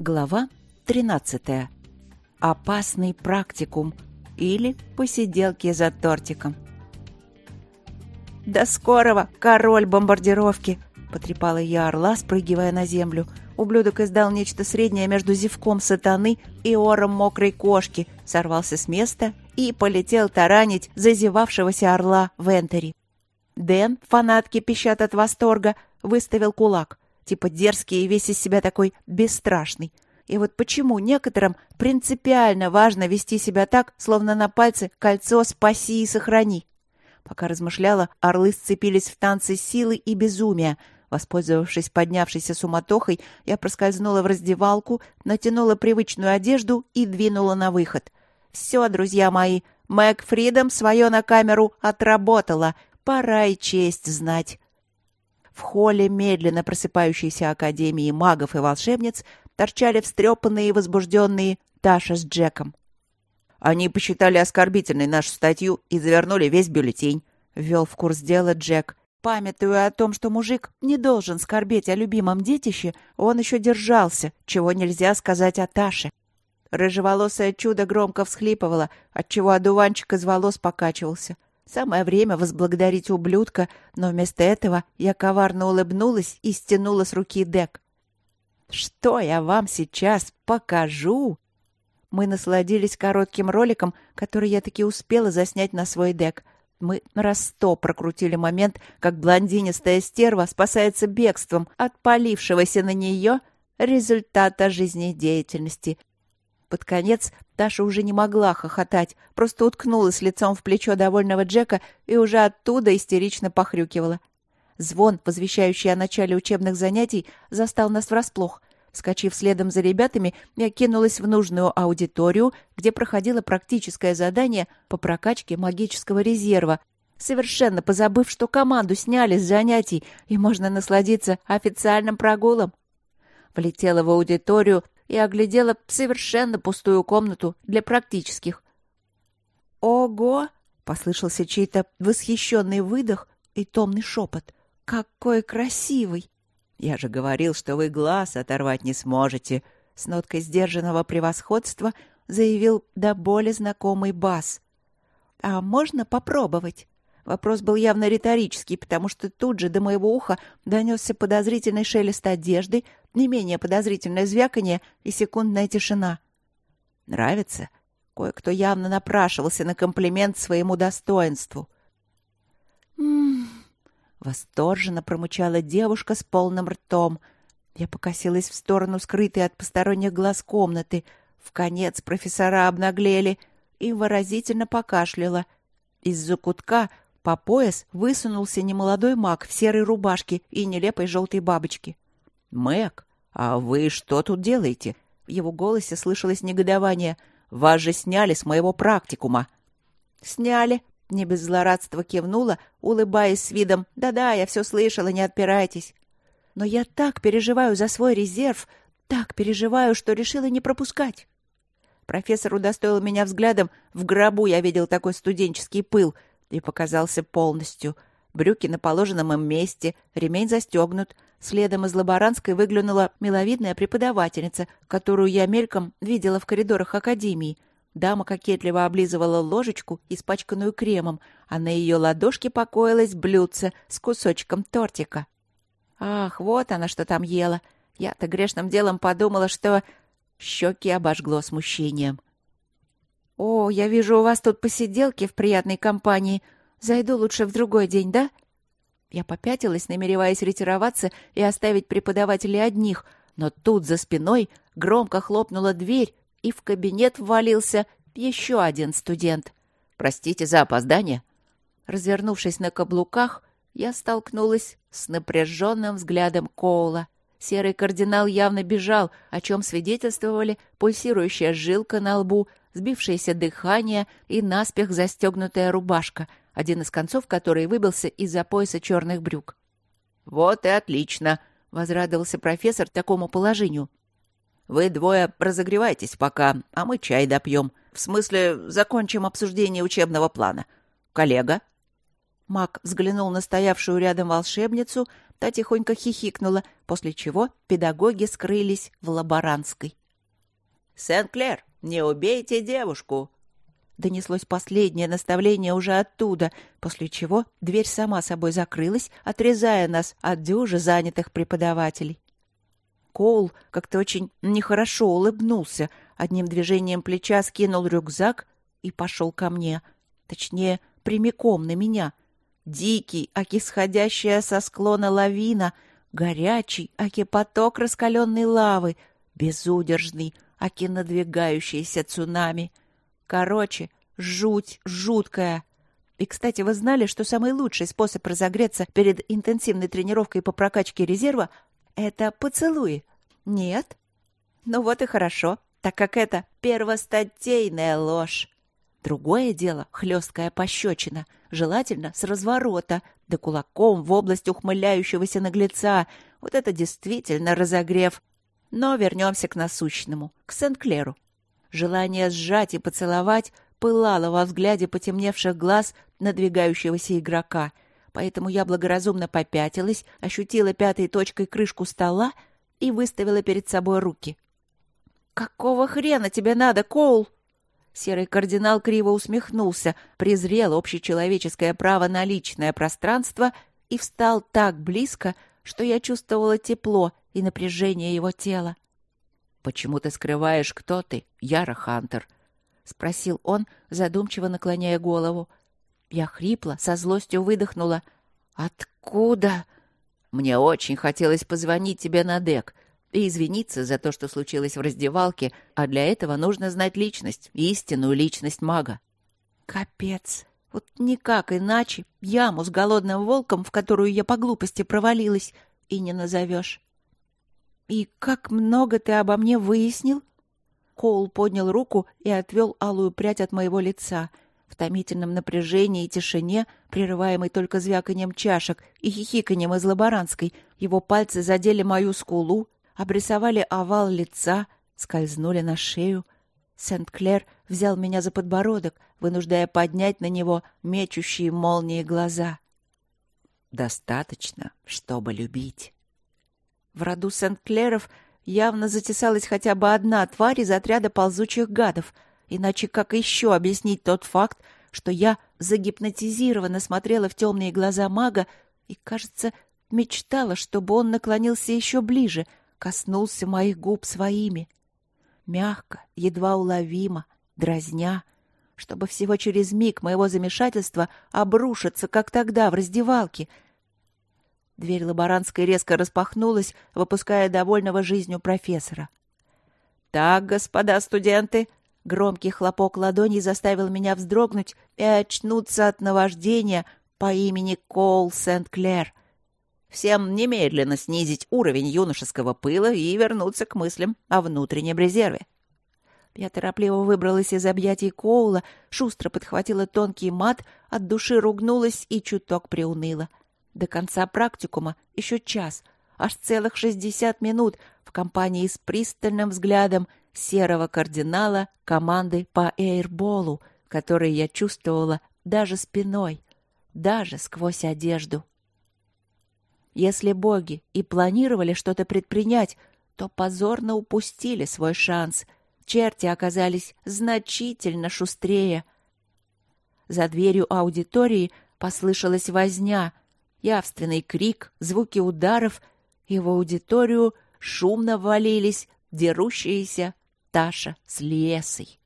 Глава 13. Опасный практикум или посиделки за тортиком. «До скорого, король бомбардировки!» — потрепала я орла, спрыгивая на землю. Ублюдок издал нечто среднее между зевком сатаны и ором мокрой кошки, сорвался с места и полетел таранить зазевавшегося орла в Энтери. Дэн, фанатки пищат от восторга, выставил кулак — типа дерзкий и весь из себя такой бесстрашный. И вот почему некоторым принципиально важно вести себя так, словно на пальце кольцо «спаси и сохрани». Пока размышляла, орлы сцепились в танце силы и безумия. Воспользовавшись поднявшейся суматохой, я проскользнула в раздевалку, натянула привычную одежду и двинула на выход. «Все, друзья мои, Мэг Фридом свое на камеру отработала. Пора и честь знать». В холле медленно просыпающейся Академии магов и волшебниц торчали встрепанные и возбужденные Таша с Джеком. «Они посчитали оскорбительной нашу статью и завернули весь бюллетень», — ввел в курс дела Джек. Памятуя о том, что мужик не должен скорбеть о любимом детище, он еще держался, чего нельзя сказать о Таше. Рыжеволосое чудо громко всхлипывало, отчего одуванчик из волос покачивался — Самое время возблагодарить ублюдка, но вместо этого я коварно улыбнулась и стянула с руки дек. «Что я вам сейчас покажу?» Мы насладились коротким роликом, который я таки успела заснять на свой дек. Мы раз сто прокрутили момент, как блондинистая стерва спасается бегством от полившегося на нее результата жизнедеятельности. Под конец Таша уже не могла хохотать, просто уткнулась лицом в плечо довольного Джека и уже оттуда истерично похрюкивала. Звон, возвещающий о начале учебных занятий, застал нас врасплох. Вскочив следом за ребятами, я кинулась в нужную аудиторию, где проходило практическое задание по прокачке магического резерва, совершенно позабыв, что команду сняли с занятий, и можно насладиться официальным прогулом. Влетела в аудиторию и оглядела совершенно пустую комнату для практических. «Ого!» — послышался чей-то восхищенный выдох и томный шепот. «Какой красивый!» «Я же говорил, что вы глаз оторвать не сможете!» С ноткой сдержанного превосходства заявил до боли знакомый бас. «А можно попробовать?» Вопрос был явно риторический, потому что тут же до моего уха донесся подозрительный шелест одежды, не менее подозрительное звяканье и секундная тишина. «Нравится?» Кое-кто явно напрашивался на комплимент своему достоинству. «М-м-м!» Восторженно промычала девушка с полным ртом. Я покосилась в сторону скрытой от посторонних глаз комнаты. В конец профессора обнаглели и выразительно покашляла. Из-за кутка по пояс высунулся немолодой маг в серой рубашке и нелепой желтой бабочке. «Мэг, а вы что тут делаете?» В его голосе слышалось негодование. «Вас же сняли с моего практикума». «Сняли», — не без злорадства кивнула, улыбаясь с видом «Да-да, я все слышала, не отпирайтесь». «Но я так переживаю за свой резерв, так переживаю, что решила не пропускать». Профессор удостоил меня взглядом. В гробу я видел такой студенческий пыл — и показался полностью. Брюки на положенном им месте, ремень застегнут. Следом из лаборантской выглянула миловидная преподавательница, которую я мельком видела в коридорах академии. Дама кокетливо облизывала ложечку, испачканную кремом, а на ее ладошке покоилось блюдце с кусочком тортика. Ах, вот она что там ела. Я-то грешным делом подумала, что... Щеки обожгло смущением. «О, я вижу, у вас тут посиделки в приятной компании. Зайду лучше в другой день, да?» Я попятилась, намереваясь ретироваться и оставить преподавателей одних, но тут за спиной громко хлопнула дверь, и в кабинет ввалился еще один студент. «Простите за опоздание». Развернувшись на каблуках, я столкнулась с напряженным взглядом Коула. Серый кардинал явно бежал, о чем свидетельствовали пульсирующая жилка на лбу сбившееся дыхание и наспех застегнутая рубашка, один из концов которой выбился из-за пояса черных брюк. «Вот и отлично!» — возрадовался профессор такому положению. «Вы двое разогревайтесь пока, а мы чай допьем. В смысле, закончим обсуждение учебного плана. Коллега?» Мак взглянул на стоявшую рядом волшебницу, Та тихонько хихикнула, после чего педагоги скрылись в лаборантской. «Сен-Клер, не убейте девушку!» Донеслось последнее наставление уже оттуда, после чего дверь сама собой закрылась, отрезая нас от дюжи занятых преподавателей. Коул как-то очень нехорошо улыбнулся, одним движением плеча скинул рюкзак и пошел ко мне. Точнее, прямиком на меня. Дикий, аки сходящая со склона лавина, горячий, аки поток раскаленной лавы, безудержный, аки надвигающийся цунами. Короче, жуть жуткая. И, кстати, вы знали, что самый лучший способ разогреться перед интенсивной тренировкой по прокачке резерва — это поцелуи? Нет? Ну вот и хорошо, так как это первостатейная ложь. Другое дело — хлесткая пощечина, желательно с разворота, да кулаком в область ухмыляющегося наглеца. Вот это действительно разогрев. Но вернемся к насущному, к Сент-Клеру. Желание сжать и поцеловать пылало во взгляде потемневших глаз надвигающегося игрока, поэтому я благоразумно попятилась, ощутила пятой точкой крышку стола и выставила перед собой руки. «Какого хрена тебе надо, Коул?» Серый кардинал криво усмехнулся, презрел общечеловеческое право на личное пространство и встал так близко, что я чувствовала тепло и напряжение его тела. «Почему ты скрываешь, кто ты, Яра Хантер?» — спросил он, задумчиво наклоняя голову. Я хрипло, со злостью выдохнула. «Откуда?» «Мне очень хотелось позвонить тебе на дек и извиниться за то, что случилось в раздевалке, а для этого нужно знать личность, истинную личность мага. Капец. Вот никак иначе яму с голодным волком, в которую я по глупости провалилась, и не назовешь. И как много ты обо мне выяснил? Коул поднял руку и отвел алую прядь от моего лица. В томительном напряжении и тишине, прерываемой только звяканием чашек и хихиканием из лаборантской, его пальцы задели мою скулу, обрисовали овал лица, скользнули на шею. Сент-Клер взял меня за подбородок, вынуждая поднять на него мечущие молнии глаза. «Достаточно, чтобы любить». В роду Сент-Клеров явно затесалась хотя бы одна тварь из отряда ползучих гадов, иначе как еще объяснить тот факт, что я загипнотизированно смотрела в темные глаза мага и, кажется, мечтала, чтобы он наклонился еще ближе — коснулся моих губ своими. Мягко, едва уловимо, дразня, чтобы всего через миг моего замешательства обрушиться, как тогда в раздевалке. Дверь лаборантской резко распахнулась, выпуская довольного жизнью профессора. «Так, господа студенты!» Громкий хлопок ладоней заставил меня вздрогнуть и очнуться от наваждения по имени Коул Сент-Клер. Всем немедленно снизить уровень юношеского пыла и вернуться к мыслям о внутреннем резерве. Я торопливо выбралась из объятий Коула, шустро подхватила тонкий мат, от души ругнулась и чуток приуныла. До конца практикума еще час, аж целых шестьдесят минут в компании с пристальным взглядом серого кардинала команды по эйрболу, который я чувствовала даже спиной, даже сквозь одежду. Если боги и планировали что-то предпринять, то позорно упустили свой шанс. Черти оказались значительно шустрее. За дверью аудитории послышалась возня, явственный крик, звуки ударов, и в аудиторию шумно ввалились дерущиеся Таша с Лесой.